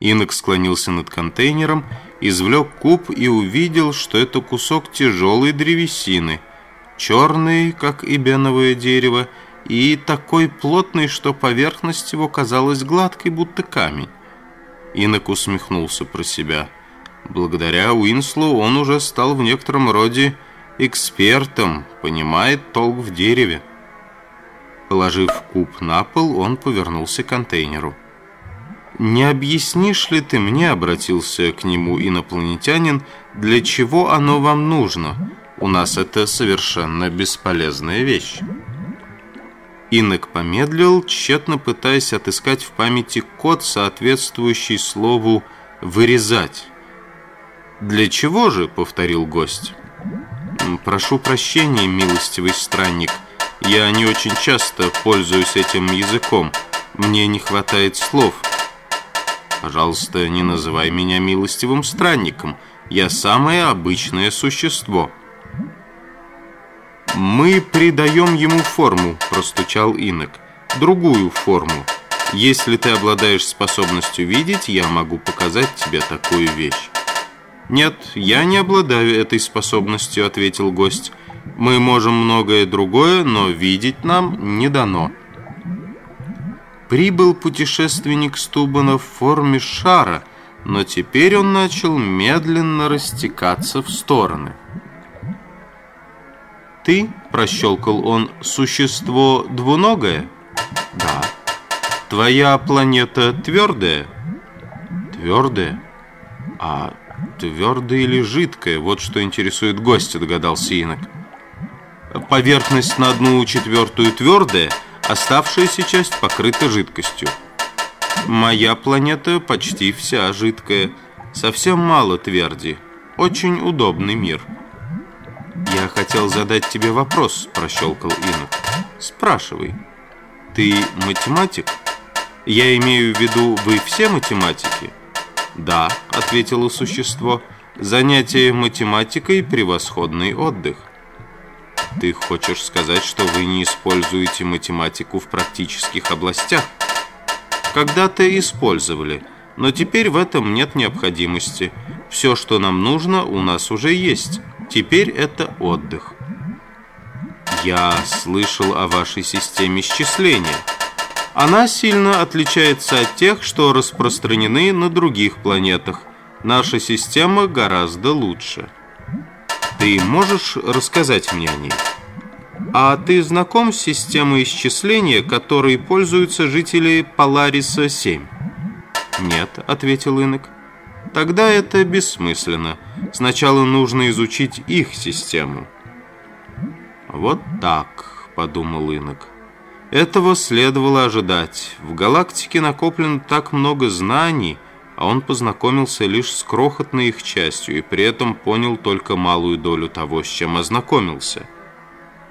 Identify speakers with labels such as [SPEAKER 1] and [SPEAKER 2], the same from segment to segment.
[SPEAKER 1] Инок склонился над контейнером, извлек куб и увидел, что это кусок тяжелой древесины, черный, как эбеновое дерево, и такой плотный, что поверхность его казалась гладкой, будто камень. Инок усмехнулся про себя. Благодаря Уинслу он уже стал в некотором роде экспертом, понимает толк в дереве. Положив куб на пол, он повернулся к контейнеру. «Не объяснишь ли ты мне, — обратился к нему инопланетянин, — для чего оно вам нужно? У нас это совершенно бесполезная вещь». Инок помедлил, тщетно пытаясь отыскать в памяти код, соответствующий слову «вырезать». «Для чего же?» — повторил гость. «Прошу прощения, милостивый странник. Я не очень часто пользуюсь этим языком. Мне не хватает слов». «Пожалуйста, не называй меня милостивым странником. Я самое обычное существо». «Мы придаем ему форму», – простучал инок. «Другую форму. Если ты обладаешь способностью видеть, я могу показать тебе такую вещь». «Нет, я не обладаю этой способностью», – ответил гость. «Мы можем многое другое, но видеть нам не дано». Прибыл путешественник Стубана в форме шара, но теперь он начал медленно растекаться в стороны. «Ты, — прощелкал он, — существо двуногое?» «Да». «Твоя планета твердая?» «Твердая? А твердая или жидкая? Вот что интересует гостя», — догадался инок. «Поверхность на одну четвертую твердая, оставшаяся часть покрыта жидкостью». «Моя планета почти вся жидкая, совсем мало тверди. Очень удобный мир». «Я хотел задать тебе вопрос», – прощелкал Инок. «Спрашивай. Ты математик?» «Я имею в виду, вы все математики?» «Да», – ответило существо. «Занятие математикой – превосходный отдых». «Ты хочешь сказать, что вы не используете математику в практических областях?» «Когда-то использовали, но теперь в этом нет необходимости. Все, что нам нужно, у нас уже есть». Теперь это отдых. Я слышал о вашей системе счисления. Она сильно отличается от тех, что распространены на других планетах. Наша система гораздо лучше. Ты можешь рассказать мне о ней? А ты знаком с системой исчисления, которой пользуются жители Полариса-7? Нет, ответил Инок. Тогда это бессмысленно. Сначала нужно изучить их систему. Вот так, подумал Инок. Этого следовало ожидать. В галактике накоплено так много знаний, а он познакомился лишь с крохотной их частью и при этом понял только малую долю того, с чем ознакомился.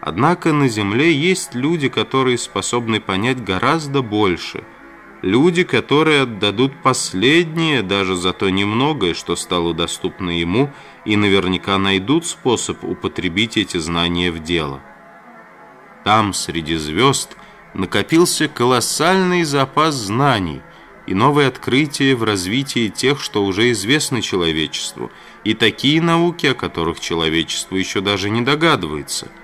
[SPEAKER 1] Однако на Земле есть люди, которые способны понять гораздо больше – Люди, которые отдадут последнее даже за то немногое, что стало доступно ему, и наверняка найдут способ употребить эти знания в дело. Там, среди звезд, накопился колоссальный запас знаний и новые открытия в развитии тех, что уже известно человечеству, и такие науки, о которых человечество еще даже не догадывается –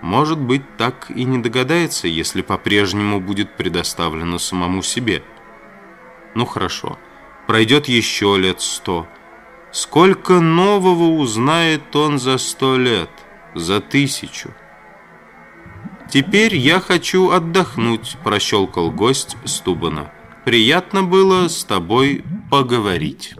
[SPEAKER 1] может быть, так и не догадается, если по-прежнему будет предоставлено самому себе. Ну хорошо, пройдет еще лет сто. Сколько нового узнает он за сто лет, за тысячу? «Теперь я хочу отдохнуть», – прощелкал гость Стубана. «Приятно было с тобой поговорить».